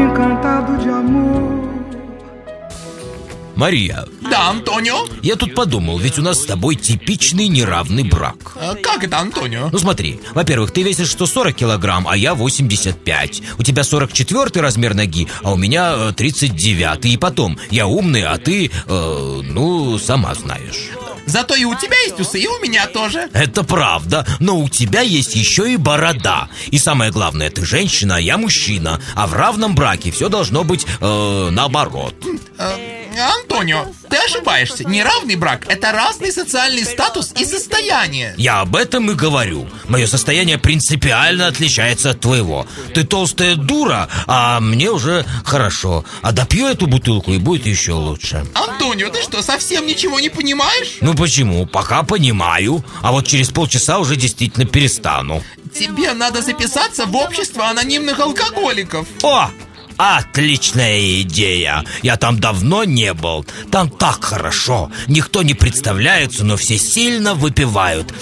encantado de amor. Мария, Да, Антонио? я тут подумал, ведь у нас с тобой типичный неравный брак. Э, Как это, Антонио? Ну смотри, во-первых, ты весишь 140 килограмм, а я 85. У тебя 44 размер ноги, а у меня э, 39. И потом, я умный, а ты, э, ну, сама знаешь. Зато и у тебя есть усы, и у меня тоже. Это правда, но у тебя есть еще и борода. И самое главное, ты женщина, а я мужчина. А в равном браке все должно быть э, наоборот. Э, Антонио, ты ошибаешься. Неравный брак – это разный социальный статус и состояние. Я об этом и говорю. Мое состояние принципиально отличается от твоего. Ты толстая дура, а мне уже хорошо. А допью эту бутылку и будет еще лучше. Антонио, ты что, совсем ничего не понимаешь? Ну почему? Пока понимаю. А вот через полчаса уже действительно перестану. Тебе надо записаться в общество анонимных алкоголиков. О! Отличная идея! Я там давно не был. Там так хорошо. Никто не представляется, но все сильно выпивают.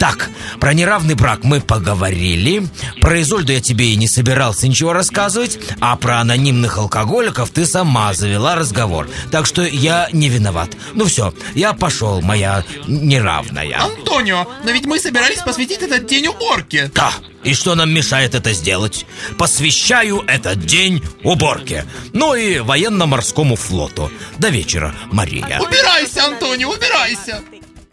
Так, про неравный брак мы поговорили. Про Изольду я тебе и не собирался ничего рассказывать. А про анонимных алкоголиков ты сама завела разговор. Так что я не виноват. Ну все, я пошел, моя неравная. Антонио, но ведь мы собирались посвятить этот день уборке. Да, и что нам мешает это сделать? Посвящаю этот день уборке. Ну и военно-морскому флоту. До вечера, Мария. Убирайся, Антонио, убирайся.